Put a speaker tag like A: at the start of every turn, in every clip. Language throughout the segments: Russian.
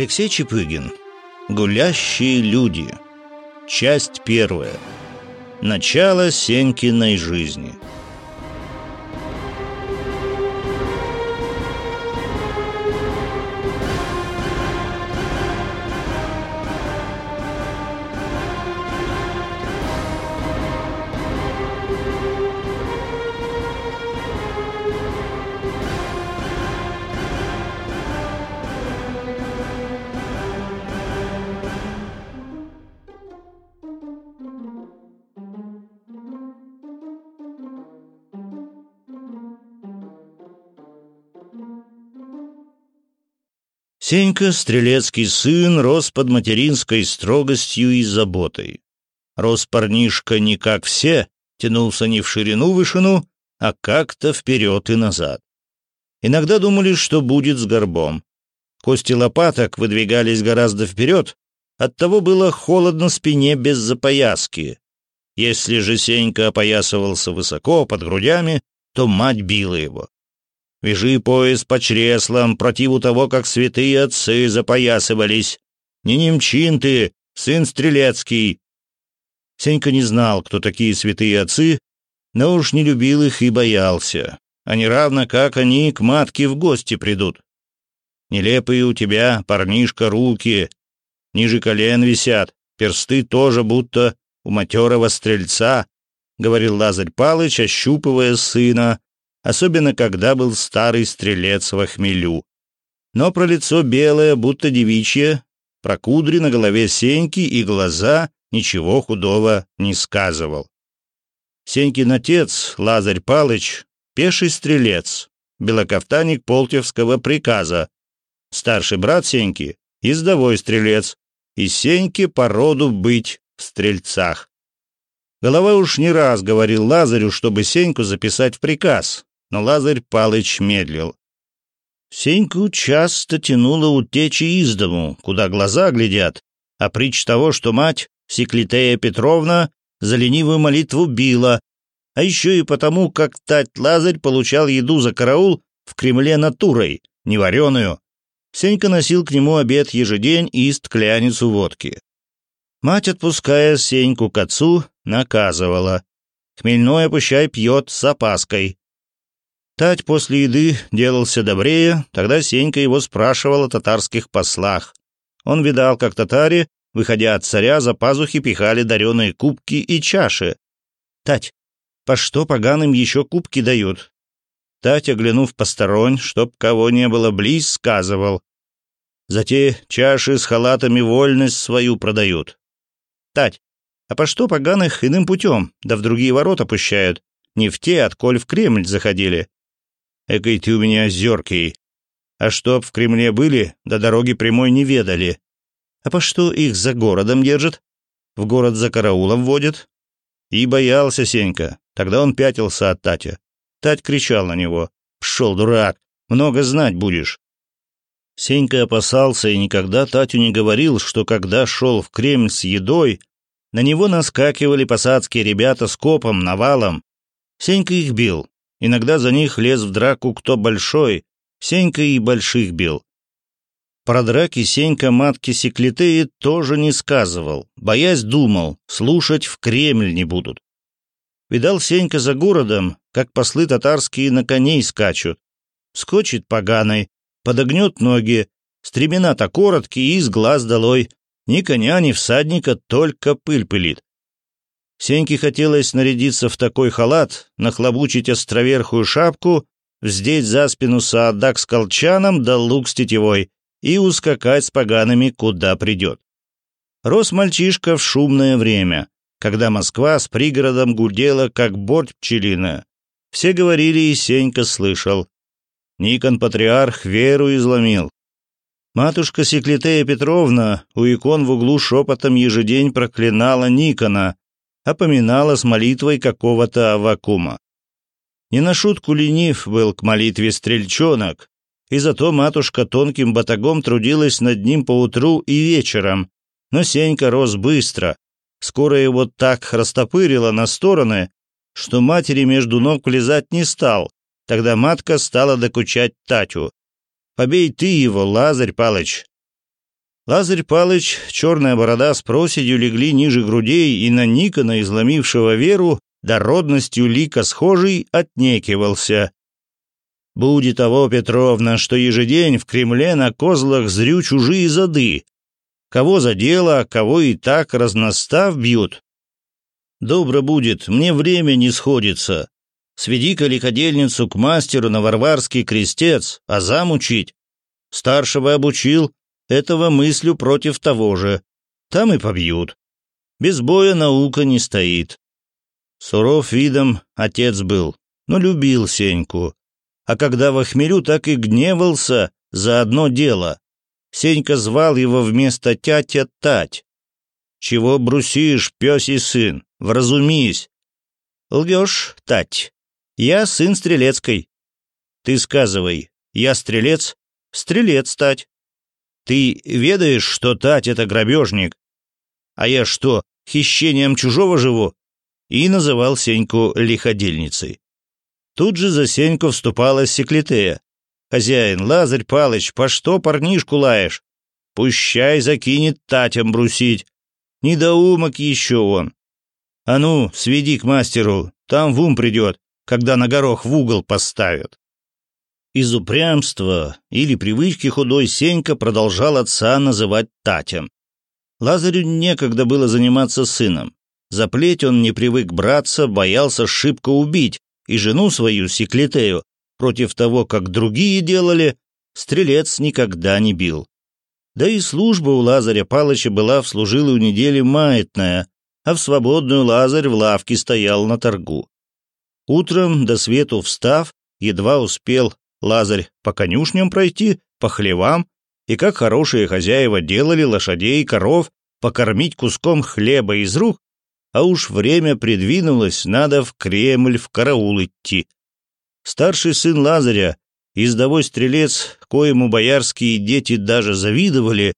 A: Алексей Чепыгин. Гулящие люди. Часть первая. Начало Сенькиной жизни. Сенька, стрелецкий сын, рос под материнской строгостью и заботой. Рос парнишка не как все, тянулся не в ширину-вышину, а как-то вперед и назад. Иногда думали, что будет с горбом. Кости лопаток выдвигались гораздо вперед, оттого было холодно спине без запояски. Если же Сенька опоясывался высоко, под грудями, то мать била его. Вяжи пояс по чреслам, противу того, как святые отцы запоясывались. Не немчин ты, сын Стрелецкий!» Сенька не знал, кто такие святые отцы, но уж не любил их и боялся. Они равно как они к матке в гости придут. Нелепые у тебя, парнишка, руки. Ниже колен висят, персты тоже будто у матерого стрельца, — говорил Лазарь Палыч, ощупывая сына, особенно когда был старый стрелец во хмелю. Но про лицо белое, будто девичье, про кудри на голове Сеньки и глаза ничего худого не сказывал. Сенькин отец, Лазарь Палыч, пеший стрелец, белокафтаник Полтевского приказа, старший брат Сеньки, издовой стрелец, и Сеньки по роду быть в стрельцах. Голова уж не раз говорил Лазарю, чтобы Сеньку записать в приказ, но Лазарь Палыч медлил. Сеньку часто тянуло утечи из дому, куда глаза глядят, а притч того, что мать, Секлитея Петровна, за ленивую молитву била, а еще и потому, как Тать Лазарь получал еду за караул в Кремле натурой, невареную. Сенька носил к нему обед ежедень и стклянницу водки. Мать, отпуская Сеньку к отцу, наказывала. Хмельное пущай пьет с опаской. Тать после еды делался добрее, тогда Сенька его спрашивал о татарских послах. Он видал, как татари, выходя от царя, за пазухи пихали дареные кубки и чаши. «Тать, по что поганым еще кубки дают?» Тать, оглянув посторонь, чтоб кого не было близ, сказывал. «За те чаши с халатами вольность свою продают». «Тать, а по что поганых иным путем, да в другие ворота пущают? Не в те, отколь в Кремль заходили. Экой ты у меня озеркий. А чтоб в Кремле были, до да дороги прямой не ведали. А по что их за городом держат? В город за караулом водят? И боялся Сенька. Тогда он пятился от Татя. Тать кричал на него. «Пшел, дурак! Много знать будешь!» Сенька опасался и никогда Татю не говорил, что когда шел в Кремль с едой, на него наскакивали посадские ребята с копом, навалом. Сенька их бил, Иногда за них лез в драку кто большой, Сенька и больших бил. Про драки Сенька матки Секлитеи тоже не сказывал, боясь думал, слушать в Кремль не будут. Видал Сенька за городом, как послы татарские на коней скачут. Скочит поганый, подогнет ноги, стремена-то короткие и с глаз долой. Ни коня, ни всадника, только пыль пылит. Сеньке хотелось нарядиться в такой халат, нахлобучить островерхую шапку, вздеть за спину саадак с колчаном да лук с тетевой и ускакать с погаными куда придет. Рос мальчишка в шумное время, когда Москва с пригородом гудела, как борт пчелина. Все говорили, и Сенька слышал. Никон-патриарх веру изломил. Матушка Секлитея Петровна у икон в углу шепотом ежедень проклинала Никона, опоминала с молитвой какого-то вакуума. Не на шутку ленив был к молитве стрельчонок, и зато матушка тонким батагом трудилась над ним поутру и вечером, но Сенька рос быстро. Скоро его так растопырило на стороны, что матери между ног влезать не стал. Тогда матка стала докучать Татю. «Побей ты его, Лазарь Палыч, Лазарь Палыч, черная борода с проседью легли ниже грудей, и на Никона, изломившего веру, дородностью лика схожий, отнекивался. «Будет того, Петровна, что ежедень в Кремле на козлах зрю чужие зады. Кого за дело, а кого и так разностав бьют. Добро будет, мне время не сходится. Сведи-ка ликодельницу к мастеру на Варварский крестец, а замучить. Старшего обучил, этого мыслю против того же. Там и побьют. Без боя наука не стоит. Суров видом отец был, но любил Сеньку. А когда во охмелю, так и гневался за одно дело. Сенька звал его вместо тятя тать. «Чего брусишь, пёсий сын? Вразумись!» «Лгёшь, тать. Я сын Стрелецкой». «Ты сказывай, я стрелец, стрелец стать. Ты ведаешь, что Тать — это грабежник? А я что, хищением чужого живу?» И называл Сеньку лиходельницей. Тут же за Сеньку вступала секлитея. «Хозяин, Лазарь Палыч, по что парнишку лаешь? Пущай закинет татям брусить. Недоумок еще он. А ну, сведи к мастеру, там в ум придет, когда на горох в угол поставят». Из упрямства или привычки худой Сенька продолжал отца называть татем. Лазарю некогда было заниматься сыном. За плеть он не привык браться, боялся шибко убить, и жену свою, Секлитею, против того, как другие делали, стрелец никогда не бил. Да и служба у Лазаря Палыча была в служилую неделю маятная, а в свободную Лазарь в лавке стоял на торгу. Утром, до свету встав, едва успел Лазарь по конюшням пройти, по хлевам, и как хорошие хозяева делали лошадей, и коров, покормить куском хлеба из рук, а уж время придвинулось, надо в Кремль в караул идти. Старший сын Лазаря, издовой стрелец, коему боярские дети даже завидовали,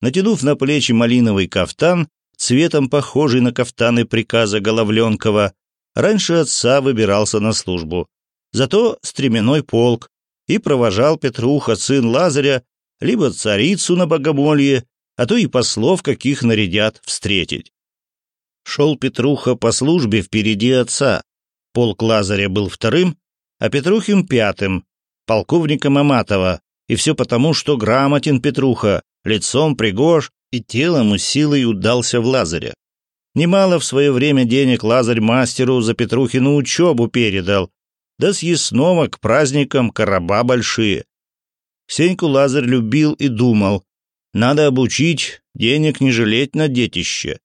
A: натянув на плечи малиновый кафтан, цветом похожий на кафтаны приказа Головленкова, раньше отца выбирался на службу. Зато стременной полк, и провожал Петруха, сын Лазаря, либо царицу на богомолье, а то и послов, каких нарядят, встретить. Шел Петруха по службе впереди отца. Полк Лазаря был вторым, а Петрухин пятым, полковником Аматова, и все потому, что грамотен Петруха, лицом пригож и телом и силой удался в Лазаря. Немало в свое время денег Лазарь мастеру за Петрухину учебу передал, до съестного к праздникам короба большие. Сеньку Лазарь любил и думал, надо обучить, денег не жалеть на детище.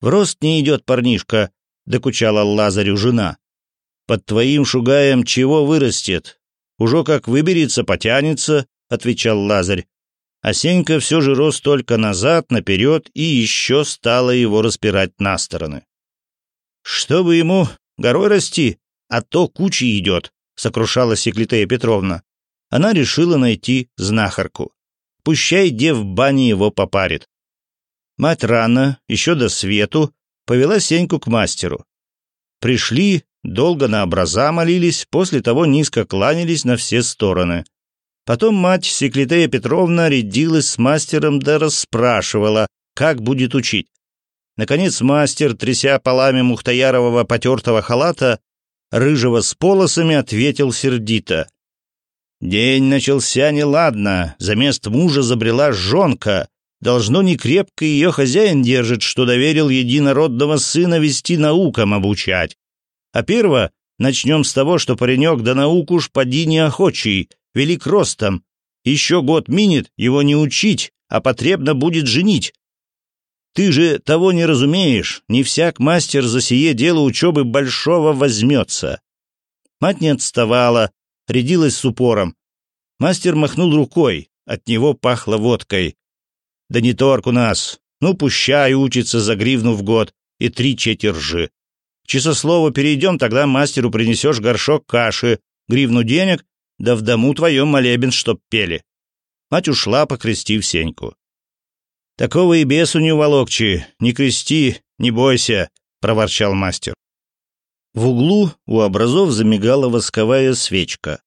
A: В рост не идет парнишка, докучала Лазарю жена. Под твоим шугаем чего вырастет? Уже как выберется, потянется, отвечал Лазарь. А Сенька все же рос только назад, наперед, и еще стало его распирать на стороны. Чтобы ему горой расти, а то кучей идет», — сокрушалась Секлитея Петровна. Она решила найти знахарку. Пущай де в бане его попарит. Мать рано, еще до свету, повела Сеньку к мастеру. Пришли, долго на образа молились, после того низко кланялись на все стороны. Потом мать Секлитея Петровна рядилась с мастером да расспрашивала, как будет учить. Наконец мастер, тряся полами мухтаярового потертого халата, рыжего с полосами, ответил сердито. День начался неладно, за мест мужа забрела жонка. Должно не крепко ее хозяин держит, что доверил единородного сына вести наукам обучать. А перво, начнем с того, что паренек да науку уж поди неохочий, велик ростом. Еще год минет, его не учить, а потребно будет женить. Ты же того не разумеешь, не всяк мастер за сие дело учебы большого возьмется». Мать не отставала, рядилась с упором. Мастер махнул рукой, от него пахло водкой. «Да не торг у нас. Ну, пущай учится за гривну в год и три четержи. Часослову перейдем, тогда мастеру принесешь горшок каши, гривну денег, да в дому твоем молебен, чтоб пели». Мать ушла, покрестив Сеньку. Такого и бесу не уволокчи, не крести, не бойся», — проворчал мастер. В углу у образов замигала восковая свечка.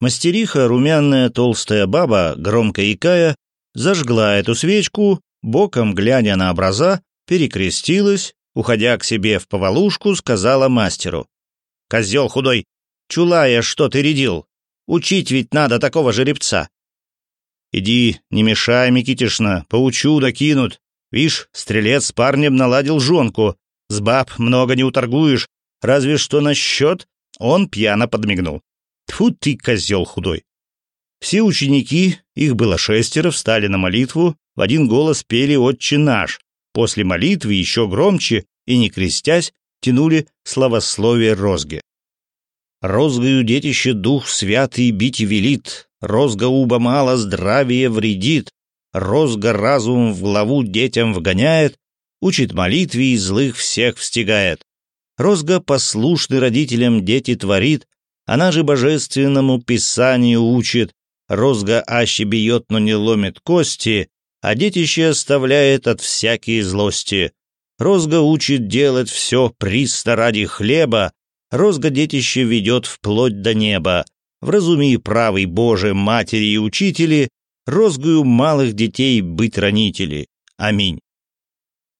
A: Мастериха, румяная толстая баба, громко икая, зажгла эту свечку, боком глядя на образа, перекрестилась, уходя к себе в повалушку, сказала мастеру. «Козел худой! Чулая, что ты рядил! Учить ведь надо такого жеребца! Иди, не мешай, Микитишна, поучу, докинут. Вишь, стрелец с парнем наладил жонку. С баб много не уторгуешь, разве что на счет. Он пьяно подмигнул. Тфу ты, козел худой. Все ученики, их было шестеро, встали на молитву, в один голос пели «Отче наш». После молитвы еще громче и, не крестясь, тянули словословие розги. «Розгою детище дух святый бить велит, розга уба мало здравие вредит, розга разум в главу детям вгоняет, учит молитве и злых всех встигает. Розга послушны родителям дети творит, она же божественному писанию учит, розга аще бьет, но не ломит кости, а детище оставляет от всякие злости. Розга учит делать все приста ради хлеба, розга детище ведет вплоть до неба, Вразуми, правый Боже, матери и учители, розгую малых детей быть ранители. Аминь.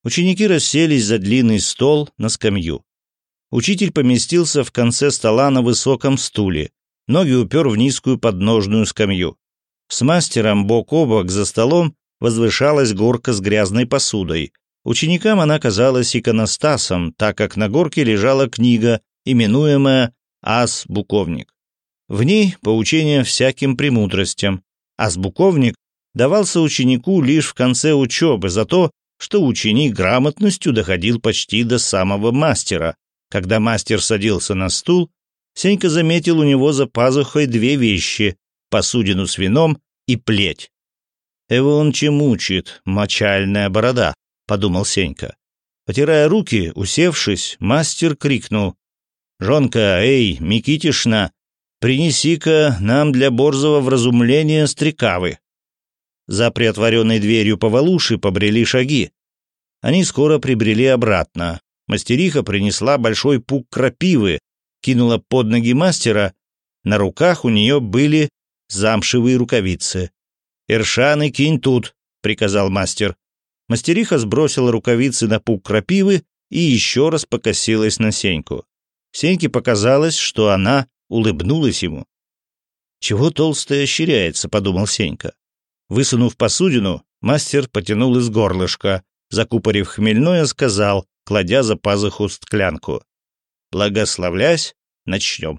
A: Ученики расселись за длинный стол на скамью. Учитель поместился в конце стола на высоком стуле, ноги упер в низкую подножную скамью. С мастером бок о бок за столом возвышалась горка с грязной посудой. Ученикам она казалась иконостасом, так как на горке лежала книга, именуемая «Ас-буковник». В ней поучение всяким премудростям, а сбуковник давался ученику лишь в конце учебы за то, что ученик грамотностью доходил почти до самого мастера. Когда мастер садился на стул, Сенька заметил у него за пазухой две вещи — посудину с вином и плеть. «Его он чем учит, мочальная борода», — подумал Сенька. Потирая руки, усевшись, мастер крикнул. «Жонка, эй, Микитишна, Принеси-ка нам для Борзова вразумления стрекавы». За приотворенной дверью повалуши побрели шаги. Они скоро прибрели обратно. Мастериха принесла большой пук крапивы, кинула под ноги мастера. На руках у нее были замшевые рукавицы. «Иршаны кинь тут», — приказал мастер. Мастериха сбросила рукавицы на пук крапивы и еще раз покосилась на Сеньку. Сеньке показалось, что она улыбнулась ему. «Чего толстая ощеряется?» — подумал Сенька. Высунув посудину, мастер потянул из горлышка, закупорив хмельное, сказал, кладя за пазуху стклянку. «Благословлясь, начнем».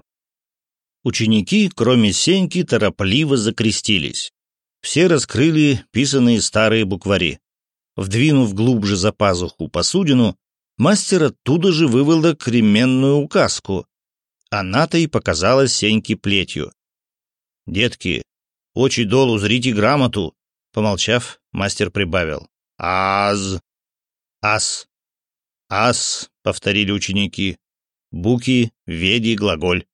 A: Ученики, кроме Сеньки, торопливо закрестились. Все раскрыли писанные старые буквари. Вдвинув глубже за пазуху посудину, мастер оттуда же выволок ременную указку, она-то и показалась Сеньке плетью. «Детки, очи долу, зрите грамоту!» Помолчав, мастер прибавил. «Аз! Ас! Ас!» — повторили ученики. «Буки, веди, глаголь».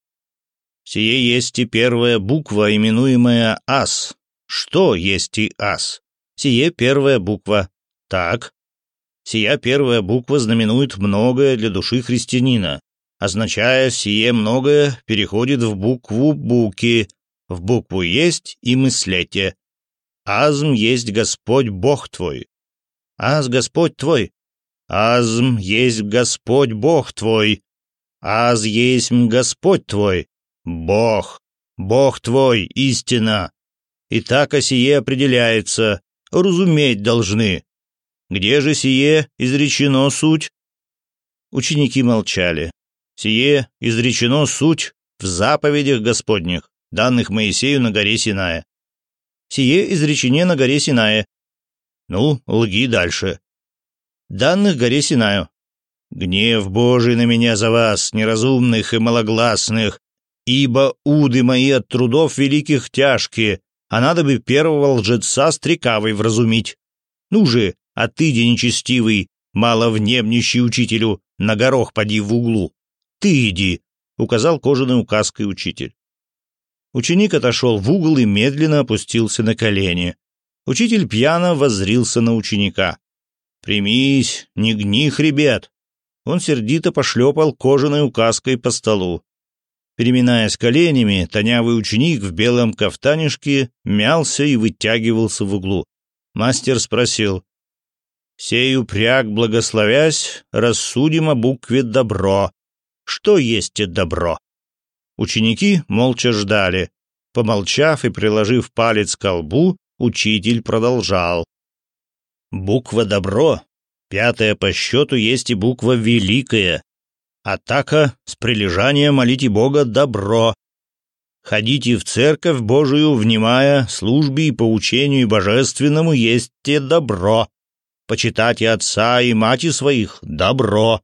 A: «Сие есть и первая буква, именуемая ас. Что есть и ас? Сие первая буква. Так. Сия первая буква знаменует многое для души христианина означая сие многое, переходит в букву «буки», в букву «есть» и «мыслете». «Азм есть Господь Бог твой». «Аз Господь твой». «Азм есть Господь Бог твой». «Аз есть Господь твой». «Бог». «Бог твой, истина». И так о сие определяется, разуметь должны. Где же сие изречено суть? Ученики молчали. Сие изречено суть в заповедях Господних, данных Моисею на горе Синая. Сие изречено на горе Синая. Ну, лги дальше. Данных горе Синаю. Гнев Божий на меня за вас, неразумных и малогласных, ибо уды мои от трудов великих тяжкие, а надо бы первого лжеца стрекавой вразумить. Ну же, а ты, нечестивый, мало внемнящий учителю, на горох поди в углу ты иди!» — указал кожаной указкой учитель. Ученик отошел в угол и медленно опустился на колени. Учитель пьяно воззрился на ученика. «Примись, не гни хребет!» Он сердито пошлепал кожаной указкой по столу. Переминаясь коленями, тонявый ученик в белом кафтанишке мялся и вытягивался в углу. Мастер спросил. «Сей упряг, благословясь, рассудим о букве «добро» что есть и добро. Ученики молча ждали. Помолчав и приложив палец к лбу, учитель продолжал. Буква «добро», пятая по счету, есть и буква «великая». Атака с прилежанием молите Бога «добро». Ходите в церковь Божию, внимая службе и поучению божественному, есть те добро. Почитайте отца и мати своих – добро.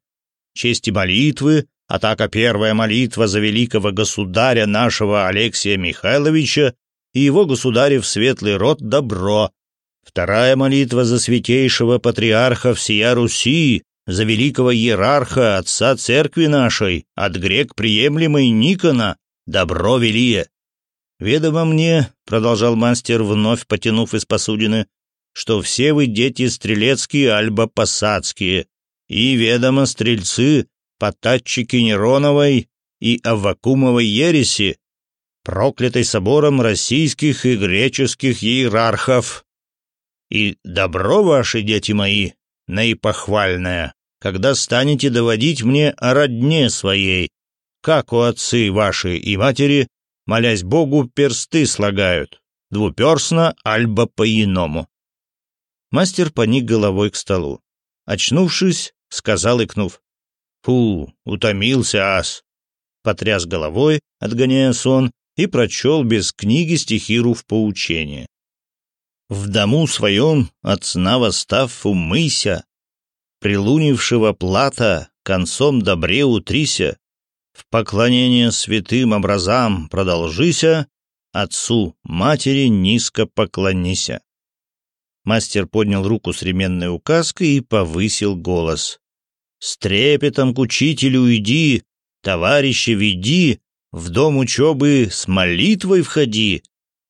A: Честь и молитвы атака «Первая молитва за великого государя нашего Алексия Михайловича и его государев светлый род Добро», вторая молитва за святейшего патриарха всея Руси, за великого иерарха, отца церкви нашей, от грек приемлемой Никона, Добро велие». «Ведомо мне», — продолжал мастер, вновь потянув из посудины, «что все вы дети стрелецкие альбо-посадские, и ведомо стрельцы, потатчики Нероновой и авакумовой ереси, проклятой собором российских и греческих иерархов. И добро ваши, дети мои, наипохвальное, когда станете доводить мне о родне своей, как у отцы ваши и матери, молясь Богу, персты слагают, двуперстно, альба по-иному. Мастер поник головой к столу. Очнувшись, сказал, икнув. Фу, утомился ас. Потряс головой, отгоняя сон, и прочел без книги стихиру в поучение. В дому своем, от сна восстав, умыся, Прилунившего плата, концом добре утрися, В поклонение святым образам продолжися, Отцу, матери низко поклонися. Мастер поднял руку с ременной указкой и повысил голос. С трепетом к учителю иди, товарища веди, в дом учебы с молитвой входи,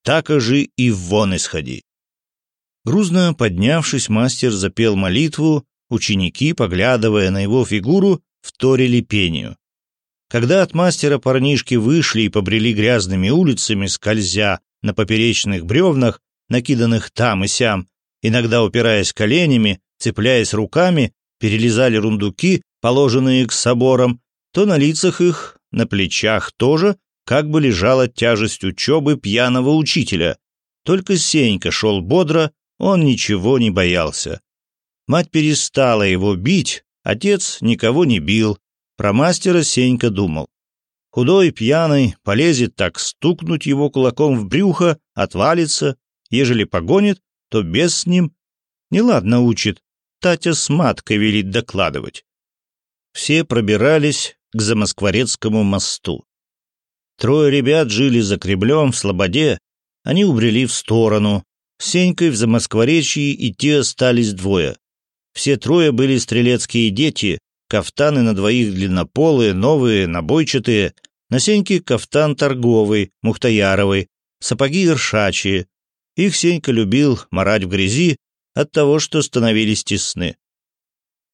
A: так же и вон исходи. Грузно поднявшись, мастер запел молитву, ученики, поглядывая на его фигуру, вторили пению. Когда от мастера парнишки вышли и побрели грязными улицами, скользя на поперечных бревнах, накиданных там и сям, иногда упираясь коленями, цепляясь руками, перелезали рундуки, положенные к соборам, то на лицах их, на плечах тоже, как бы лежала тяжесть учебы пьяного учителя. Только Сенька шел бодро, он ничего не боялся. Мать перестала его бить, отец никого не бил. Про мастера Сенька думал. Худой, пьяный, полезет так стукнуть его кулаком в брюхо, отвалится. Ежели погонит, то без с ним. Неладно учит, Татя с маткой велит докладывать. Все пробирались к Замоскворецкому мосту. Трое ребят жили за Кремлем в Слободе, они убрели в сторону. С Сенькой в Замоскворечье и те остались двое. Все трое были стрелецкие дети, кафтаны на двоих длиннополые, новые, набойчатые. На Сеньке кафтан торговый, мухтаяровый, сапоги иршачьи. Их Сенька любил марать в грязи, от того, что становились тесны.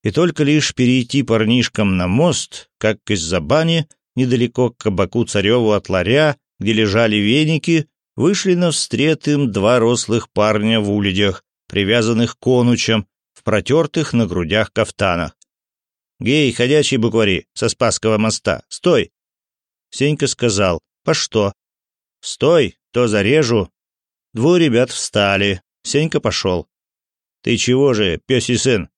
A: И только лишь перейти парнишкам на мост, как из-за бани, недалеко к кабаку Цареву от ларя, где лежали веники, вышли навстрет им два рослых парня в уледях, привязанных конучем, в протертых на грудях кафтанах. «Гей, ходячий буквари, со Спасского моста, стой!» Сенька сказал, «По что?» «Стой, то зарежу!» Двое ребят встали, Сенька пошел. «Ты чего же, пёсий сын?»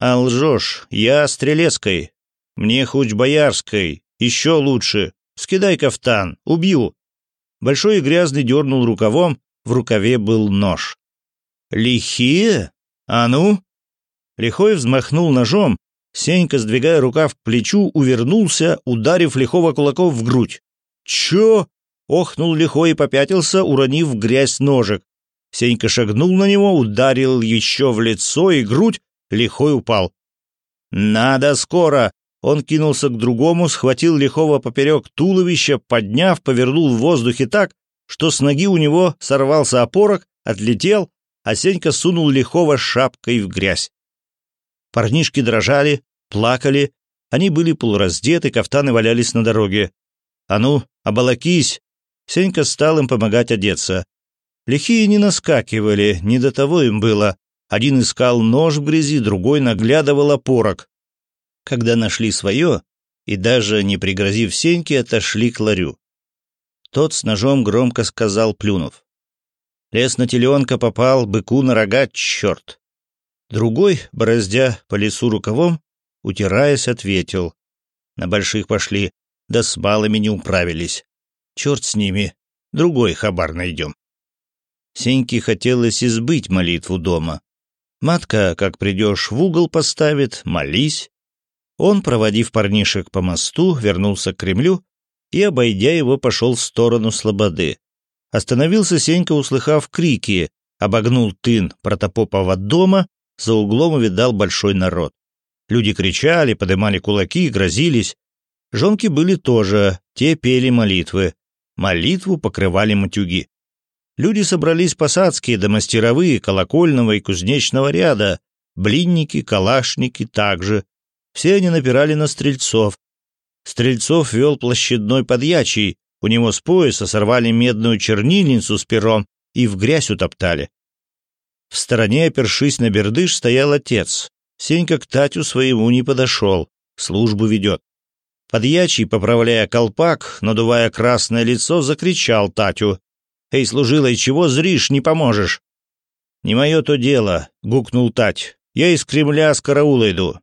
A: «А лжёшь, я стрелецкой. Мне хоть боярской, еще лучше. Скидай кафтан, убью». Большой и грязный дернул рукавом, в рукаве был нож. «Лихие? А ну?» Лихой взмахнул ножом, Сенька, сдвигая рукав к плечу, увернулся, ударив лихого кулаков в грудь. «Чё?» — охнул лихой и попятился, уронив грязь ножек. Сенька шагнул на него, ударил еще в лицо и грудь, лихой упал. «Надо скоро!» Он кинулся к другому, схватил лихого поперек туловища, подняв, повернул в воздухе так, что с ноги у него сорвался опорок, отлетел, а Сенька сунул лихого шапкой в грязь. Парнишки дрожали, плакали, они были полураздеты, кафтаны валялись на дороге. «А ну, оболокись!» Сенька стал им помогать одеться. Лихие не наскакивали, не до того им было. Один искал нож в грязи, другой наглядывал опорок. Когда нашли свое, и даже не пригрозив Сеньке, отошли к ларю. Тот с ножом громко сказал, плюнув. Лес на теленка попал, быку на рога, черт. Другой, бороздя по лесу рукавом, утираясь, ответил. На больших пошли, да с малыми не управились. Черт с ними, другой хабар найдем. Сеньке хотелось избыть молитву дома. Матка, как придешь, в угол поставит, молись. Он, проводив парнишек по мосту, вернулся к Кремлю и, обойдя его, пошел в сторону Слободы. Остановился Сенька, услыхав крики, обогнул тын протопопова дома, за углом увидал большой народ. Люди кричали, подымали кулаки, грозились. Жонки были тоже, те пели молитвы. Молитву покрывали матюги. Люди собрались посадские, домастеровые, колокольного и кузнечного ряда, блинники, калашники также. Все они напирали на стрельцов. Стрельцов вел площадной подьячий, у него с пояса сорвали медную чернильницу с пером и в грязь утоптали. В стороне, опершись на бердыш, стоял отец. Сенька к Татю своему не подошел, службу ведет. Подьячий, поправляя колпак, надувая красное лицо, закричал Татю. «Эй, служилый, чего зришь, не поможешь?» «Не мое то дело», — гукнул Тать. «Я из Кремля с караула иду».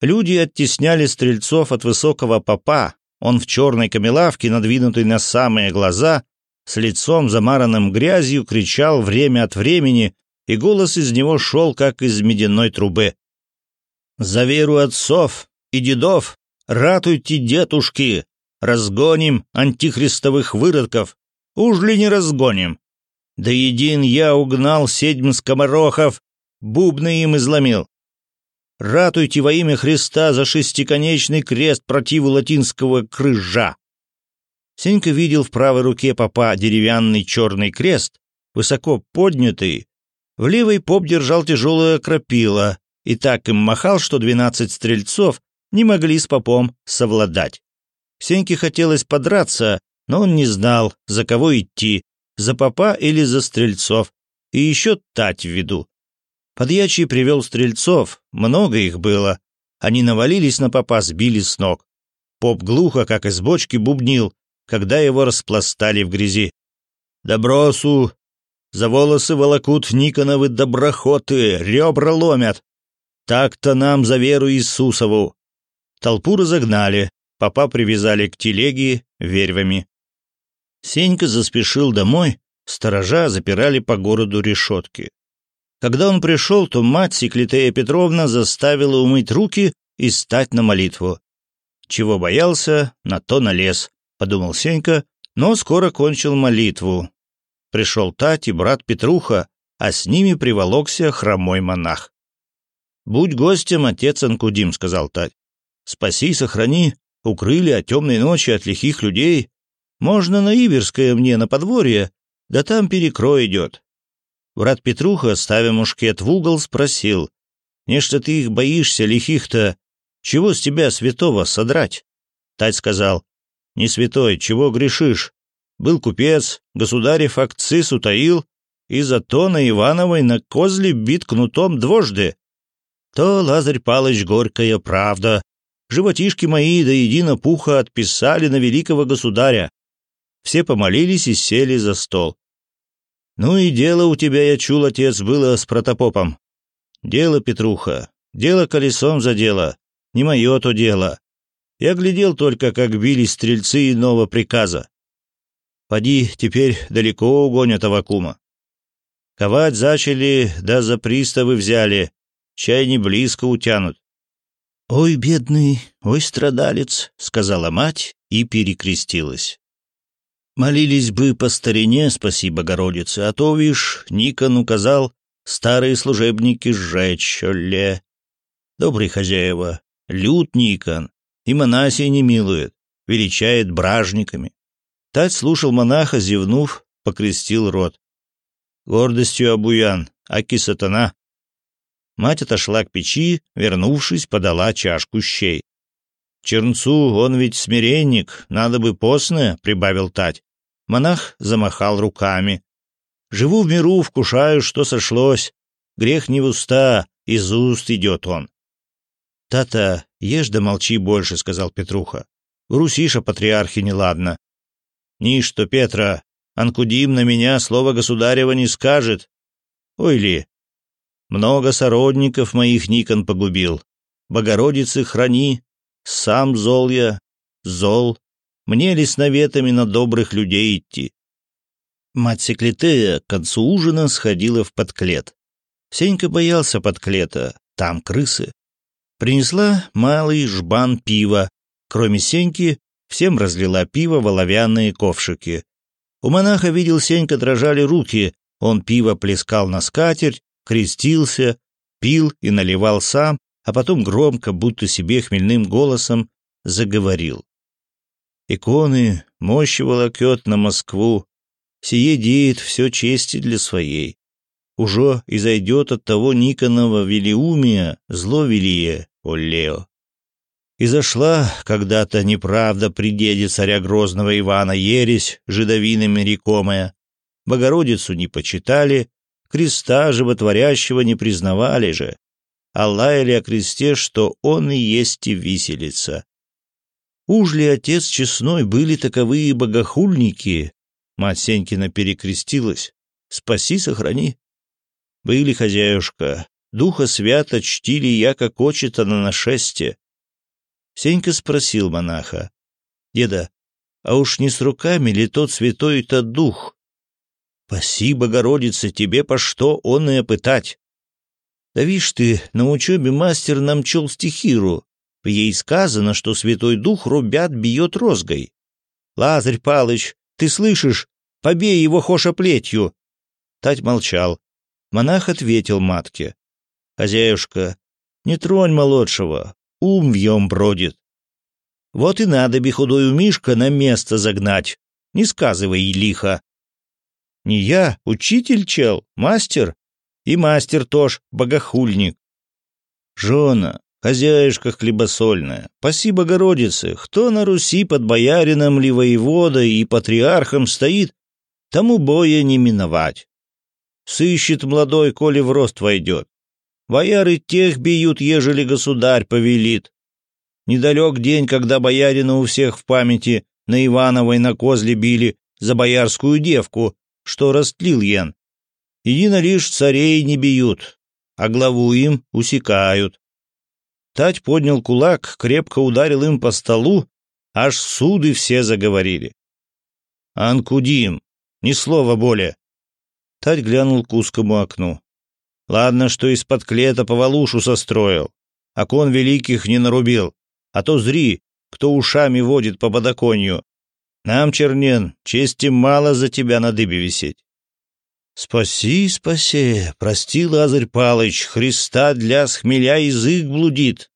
A: Люди оттесняли стрельцов от высокого попа. Он в черной камелавке, надвинутой на самые глаза, с лицом замаранным грязью, кричал время от времени, и голос из него шел, как из медяной трубы. «За веру отцов и дедов ратуйте, дедушки Разгоним антихристовых выродков! Уж ли не разгоним? Да един я угнал седьм скоморохов, бубны им изломил. Ратуйте во имя Христа за шестиконечный крест противу латинского крыжа. Сенька видел в правой руке попа деревянный черный крест, высоко поднятый. В левой поп держал тяжелое крапило и так им махал, что двенадцать стрельцов не могли с попом совладать. Сеньке хотелось подраться, но он не знал, за кого идти, за попа или за стрельцов, и еще тать в виду. Подьячий привел стрельцов, много их было. Они навалились на попа, сбили с ног. Поп глухо, как из бочки, бубнил, когда его распластали в грязи. «Добросу! За волосы волокут Никоновы доброхоты, ребра ломят! Так-то нам за веру Иисусову!» Толпу разогнали, попа привязали к телеге вервами. Сенька заспешил домой, сторожа запирали по городу решетки. Когда он пришел, то мать Секлитея Петровна заставила умыть руки и стать на молитву. «Чего боялся, на то налез», — подумал Сенька, но скоро кончил молитву. Пришел Тать и брат Петруха, а с ними приволокся хромой монах. «Будь гостем, отец Анкудим», — сказал Тать. «Спаси, и сохрани, укрыли от темной ночи, от лихих людей, можно на Иверское мне на подворье, да там перекрой идет». Брат Петруха, ставя мушкет в угол, спросил, «Нечто ты их боишься, лихих-то? Чего с тебя святого содрать?» Тать сказал, «Не святой, чего грешишь? Был купец, государев акциз утаил, и зато на Ивановой на козле бит кнутом дважды. То, Лазарь Палыч, горькая правда. Животишки мои до едино пуха отписали на великого государя. Все помолились и сели за стол. «Ну и дело у тебя, я чул, отец, было с протопопом. Дело, Петруха, дело колесом задело, не мое то дело. Я глядел только, как бились стрельцы иного приказа. Поди, теперь далеко угонят Авакума. Ковать зачали, да за приставы взяли. Чай не близко утянут. «Ой, бедный, ой, страдалец», — сказала мать и перекрестилась. Молились бы по старине, спаси Богородице, а то, вишь, Никон указал старые служебники сжечь, оле. Добрый хозяева, лют Никон, и монасий не милует, величает бражниками. Тать слушал монаха, зевнув, покрестил рот. Гордостью обуян, аки сатана. Мать отошла к печи, вернувшись, подала чашку щей. «Чернцу, он ведь смиренник, надо бы постное», — прибавил Тать. Монах замахал руками. «Живу в миру, вкушаю, что сошлось. Грех не в уста, из уст идет он». «Та-та, ешь да молчи больше», — сказал Петруха. Русиша патриархи патриархе неладно». «Ничто, Петра, Анкудим на меня слово государева не скажет. Ой ли, много сородников моих Никон погубил. Богородицы храни, сам зол я, зол мне лесноветами на добрых людей идти? Мать Секлитея к концу ужина сходила в подклет. Сенька боялся подклета, там крысы. Принесла малый жбан пива. Кроме Сеньки, всем разлила пиво в оловянные ковшики. У монаха, видел Сенька, дрожали руки. Он пиво плескал на скатерть, крестился, пил и наливал сам, а потом громко, будто себе хмельным голосом, заговорил иконы, мощи волокет на Москву, сие деет все чести для своей. Уже изойдет от того Никонова велиумия зло велие, о Лео. И зашла когда-то неправда при деде царя Грозного Ивана ересь, жидовинами рекомая. Богородицу не почитали, креста животворящего не признавали же, а лаяли о кресте, что он и есть и виселица. Уж ли отец честной были таковые богохульники? Мать Сенькина перекрестилась. Спаси, сохрани. Были, хозяюшка, духа свято чтили яко кочета на нашесте. Сенька спросил монаха. Деда, а уж не с руками ли тот святой-то дух? Паси, Богородице, тебе по что он и опытать? Да вишь ты, на учебе мастер нам чел стихиру, ей сказано, что Святой Дух рубят бьет розгой. «Лазарь Палыч, ты слышишь? Побей его хоша плетью!» Тать молчал. Монах ответил матке. «Хозяюшка, не тронь молодшего, ум в ем бродит. Вот и надо би худою Мишка на место загнать, не сказывай и лихо». «Не я, учитель чел, мастер, и мастер тоже богохульник». «Жена, Хозяюшка хлебосольная, Спасибо, Богородице, кто на Руси под боярином ли воеводой и патриархом стоит, тому боя не миновать. Сыщет молодой, коли в рост войдет. Бояры тех бьют, ежели государь повелит. Недалек день, когда боярина у всех в памяти на Ивановой на козле били за боярскую девку, что растлил Ян. Едино лишь царей не бьют, а главу им усекают. Тать поднял кулак, крепко ударил им по столу, аж суды все заговорили. «Анкудим! Ни слова более!» Тать глянул к узкому окну. «Ладно, что из-под клета повалушу состроил. Окон великих не нарубил. А то зри, кто ушами водит по подоконью. Нам, Чернен, чести мало за тебя на дыбе висеть. «Спаси, спаси! Прости, Лазарь Палыч, Христа для схмеля язык блудит!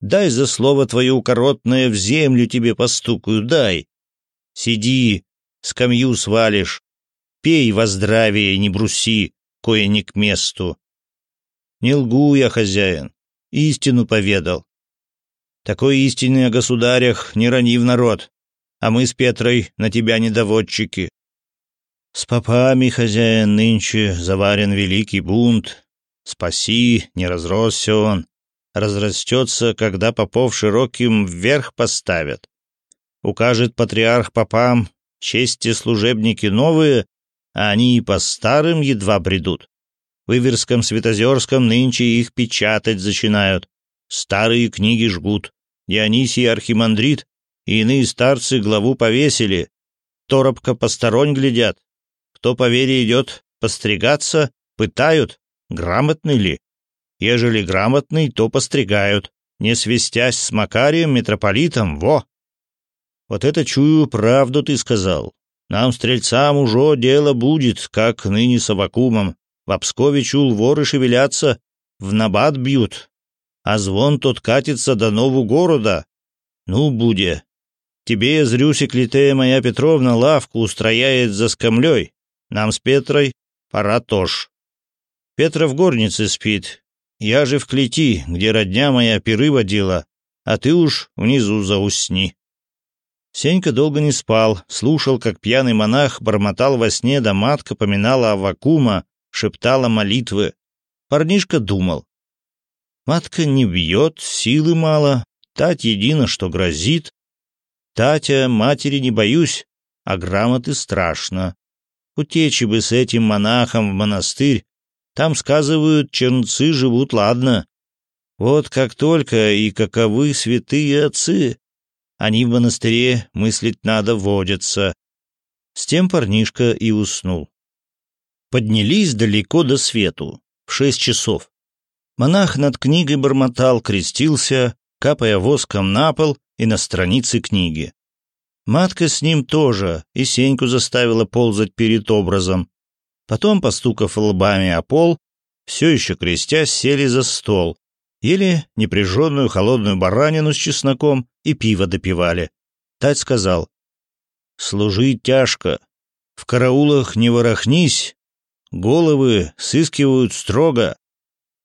A: Дай за слово твое укоротное, в землю тебе постукаю, дай! Сиди, скамью свалишь, пей во здравие, не бруси, кое не к месту! Не лгу я, хозяин, истину поведал. Такой истины о государях не рани в народ, а мы с Петрой на тебя недоводчики, с попами, хозяин, нынче заварен великий бунт. Спаси, не разросся он. Разрастется, когда попов широким вверх поставят. Укажет патриарх попам, чести служебники новые, а они и по старым едва бредут. В Иверском Светозерском нынче их печатать начинают. Старые книги жгут. Дионисий архимандрит и иные старцы главу повесили. Торопко посторонь глядят, кто по вере идет постригаться, пытают, грамотный ли? Ежели грамотный, то постригают, не свистясь с Макарием, митрополитом, во! Вот это, чую, правду ты сказал. Нам, стрельцам, уже дело будет, как ныне с Авакумом. В Обскове чул воры шевелятся, в набат бьют, а звон тот катится до нову города. Ну, буде. Тебе, зрюсик литая моя Петровна, лавку устрояет за скамлей. Нам с Петрой пора тоже. Петра в горнице спит. Я же в клети, где родня моя пиры водила, а ты уж внизу заусни». Сенька долго не спал, слушал, как пьяный монах бормотал во сне, да матка поминала Аввакума, шептала молитвы. Парнишка думал. Матка не бьет, силы мало, тать едино, что грозит. Татя, матери не боюсь, а грамоты страшно. Утечи бы с этим монахом в монастырь. Там, сказывают, чернцы живут ладно. Вот как только и каковы святые отцы. Они в монастыре, мыслить надо, водятся. С тем парнишка и уснул. Поднялись далеко до свету, в шесть часов. Монах над книгой бормотал, крестился, капая воском на пол и на страницы книги. Матка с ним тоже и Сеньку заставила ползать перед образом. Потом, постукав лбами о пол, все еще крестя, сели за стол. Ели непряженную холодную баранину с чесноком и пиво допивали. Тать сказал, "Служи тяжко. В караулах не ворохнись. Головы сыскивают строго.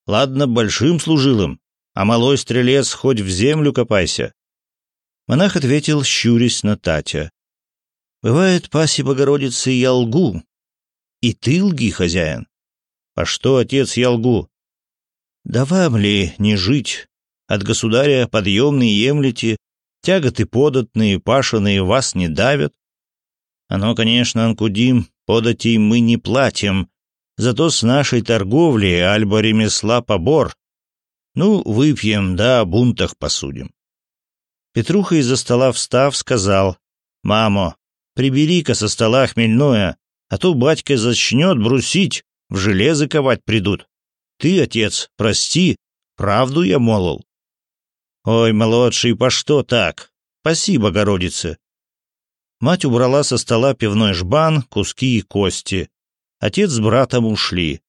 A: Ладно большим служилым, а малой стрелец хоть в землю копайся. Монах ответил, щурясь на Татя. «Бывает, паси Богородицы, я лгу. И ты лги, хозяин». «А что, отец, я лгу?» «Да вам ли не жить? От государя подъемные емлите, тяготы податные, пашаные вас не давят. Оно, конечно, Анкудим, податей мы не платим, зато с нашей торговли альба ремесла побор. Ну, выпьем, да о бунтах посудим. Петруха из-за стола встав, сказал, «Мамо, прибери-ка со стола хмельное, а то батька зачнет брусить, в железо ковать придут. Ты, отец, прости, правду я молол». «Ой, молодший, по что так? Спасибо, Городице». Мать убрала со стола пивной жбан, куски и кости. Отец с братом ушли.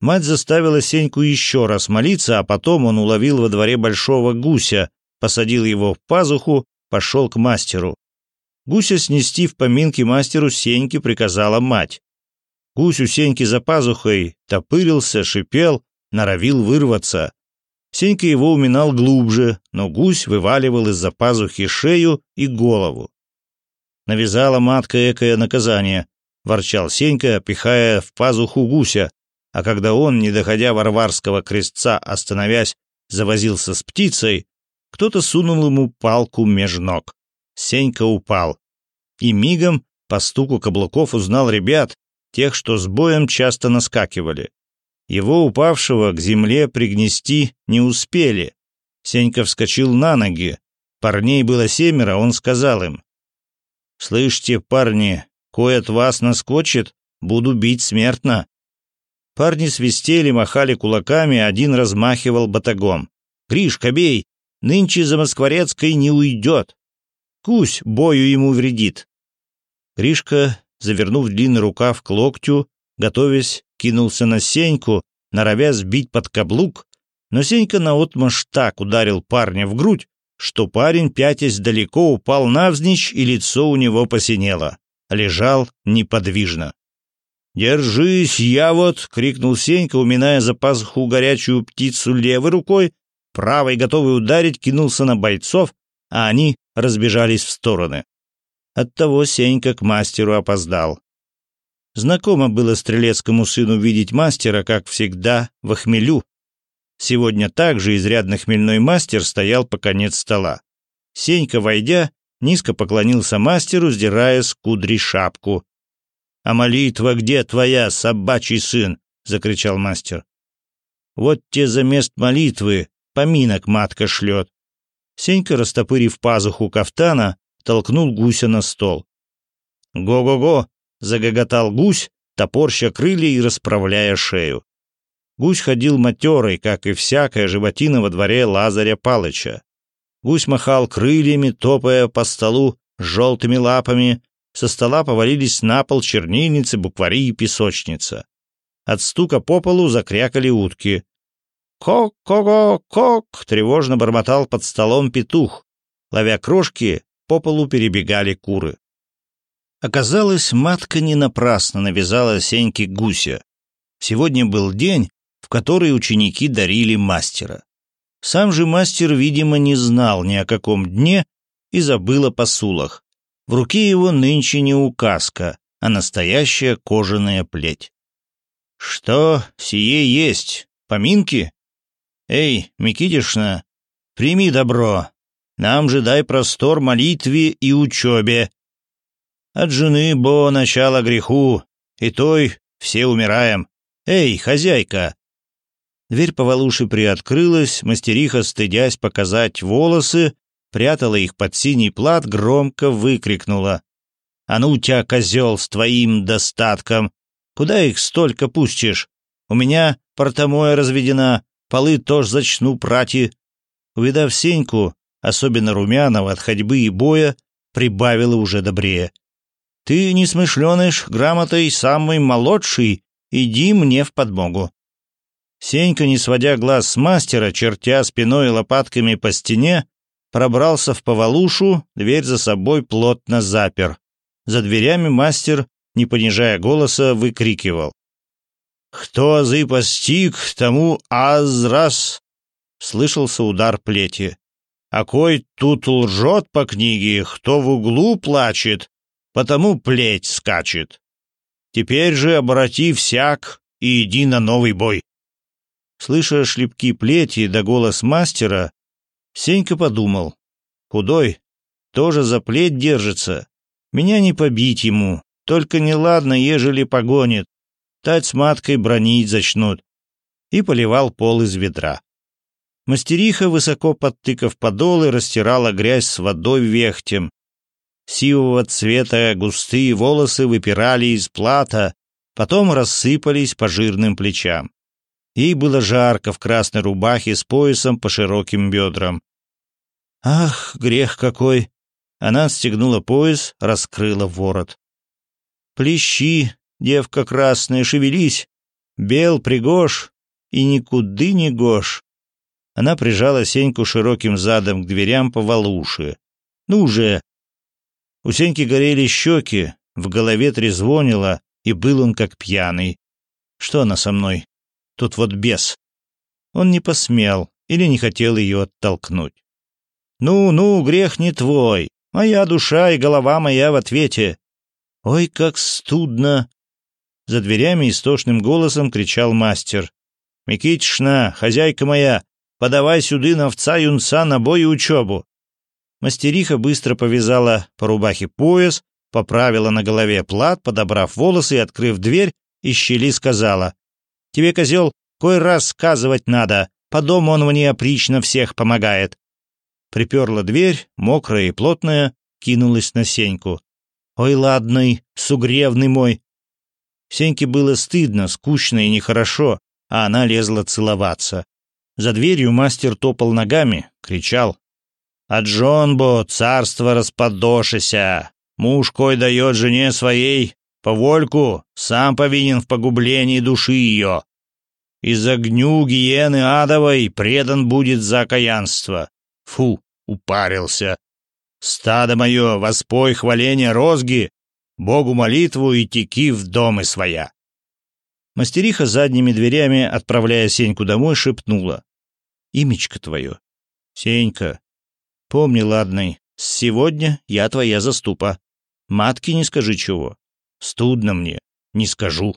A: Мать заставила Сеньку еще раз молиться, а потом он уловил во дворе большого гуся, посадил его в пазуху, пошел к мастеру. Гуся снести в поминки мастеру Сеньке приказала мать. Гусь у Сеньки за пазухой топырился, шипел, норовил вырваться. Сенька его уминал глубже, но гусь вываливал из-за пазухи шею и голову. Навязала матка экое наказание, ворчал Сенька, пихая в пазуху гуся, а когда он, не доходя варварского крестца, остановясь, завозился с птицей, кто-то сунул ему палку меж ног. Сенька упал. И мигом по стуку каблуков узнал ребят, тех, что с боем часто наскакивали. Его упавшего к земле пригнести не успели. Сенька вскочил на ноги. Парней было семеро, он сказал им. «Слышите, парни, кое от вас наскочит, буду бить смертно». Парни свистели, махали кулаками, один размахивал батагом. «Гришка, бей! Нынче за Москворецкой не уйдет. Кусь бою ему вредит. Гришка, завернув длинный рукав к локтю, готовясь, кинулся на Сеньку, норовя сбить под каблук, но Сенька наотмашь так ударил парня в грудь, что парень, пятясь далеко, упал навзничь, и лицо у него посинело. Лежал неподвижно. «Держись, я вот!» — крикнул Сенька, уминая за пазуху горячую птицу левой рукой, правой, готовый ударить, кинулся на бойцов, а они разбежались в стороны. Оттого Сенька к мастеру опоздал. Знакомо было стрелецкому сыну видеть мастера, как всегда, в хмелю. Сегодня также изрядно хмельной мастер стоял по конец стола. Сенька, войдя, низко поклонился мастеру, сдирая с кудри шапку. «А молитва где твоя, собачий сын?» — закричал мастер. «Вот те за мест молитвы поминок матка шлет. Сенька, растопырив пазуху кафтана, толкнул гуся на стол. «Го-го-го!» — загоготал гусь, топорща крылья и расправляя шею. Гусь ходил матерый, как и всякая животина во дворе Лазаря Палыча. Гусь махал крыльями, топая по столу желтыми лапами. Со стола повалились на пол чернильницы, буквари и песочница. От стука по полу закрякали утки. «Кок-кого-кок!» — тревожно бормотал под столом петух. Ловя крошки, по полу перебегали куры. Оказалось, матка не напрасно навязала Сеньке гуся. Сегодня был день, в который ученики дарили мастера. Сам же мастер, видимо, не знал ни о каком дне и забыл о посулах. В руке его нынче не указка, а настоящая кожаная плеть. «Что сие есть? Поминки?» Эй, Микитишна, прими добро. Нам же дай простор молитве и учебе. От жены бо начало греху, и той все умираем. Эй, хозяйка!» Дверь повалуши приоткрылась, мастериха, стыдясь показать волосы, прятала их под синий плат, громко выкрикнула. «А ну тебя, козел, с твоим достатком! Куда их столько пустишь? У меня портомоя разведена, полы тоже зачну прати. Увидав Сеньку, особенно румяного от ходьбы и боя, прибавила уже добрее. «Ты, не смышленыш, грамотой самый молодший, иди мне в подмогу». Сенька, не сводя глаз с мастера, чертя спиной и лопатками по стене, пробрался в повалушу, дверь за собой плотно запер. За дверями мастер, не понижая голоса, выкрикивал. Кто азы постиг, тому аз раз слышался удар плети. А кой тут лжет по книге, кто в углу плачет, потому плеть скачет. Теперь же обрати всяк и иди на новый бой. Слыша шлепки плети да голос мастера, Сенька подумал. Худой, тоже за плеть держится. Меня не побить ему, только неладно, ежели погонит. Тать с маткой бронить зачнут. И поливал пол из ведра. Мастериха, высоко подтыкав подолы, растирала грязь с водой вехтем. Сивого цвета густые волосы выпирали из плата, потом рассыпались по жирным плечам. Ей было жарко в красной рубахе с поясом по широким бедрам. «Ах, грех какой!» Она отстегнула пояс, раскрыла ворот. Плещи, девка красная, шевелись, бел, пригож и никуды не гож. Она прижала Сеньку широким задом к дверям по валуши. Ну уже. У Сеньки горели щеки, в голове трезвонило, и был он как пьяный. Что она со мной? Тут вот бес. Он не посмел или не хотел ее оттолкнуть. «Ну-ну, грех не твой. Моя душа и голова моя в ответе». «Ой, как студно!» За дверями истошным голосом кричал мастер. «Микитишна, хозяйка моя, подавай сюды на овца юнца на бой и учебу!» Мастериха быстро повязала по рубахе пояс, поправила на голове плат, подобрав волосы и открыв дверь, из щели сказала. «Тебе, козел, кой раз сказывать надо, по дому он мне опрично всех помогает». Приперла дверь, мокрая и плотная, кинулась на Сеньку. «Ой, ладный, сугревный мой, Сеньке было стыдно, скучно и нехорошо, а она лезла целоваться. За дверью мастер топал ногами, кричал. «А Джонбо, царство расподошися! Муж кой дает жене своей, по вольку сам повинен в погублении души ее. Из огню гиены адовой предан будет за окаянство. Фу, упарился. Стадо мое, воспой хваление розги, Богу молитву и теки в домы своя. Мастериха задними дверями, отправляя Сеньку домой, шепнула. «Имечко твое». «Сенька, помни, ладный, сегодня я твоя заступа. Матки не скажи чего. Студно мне, не скажу».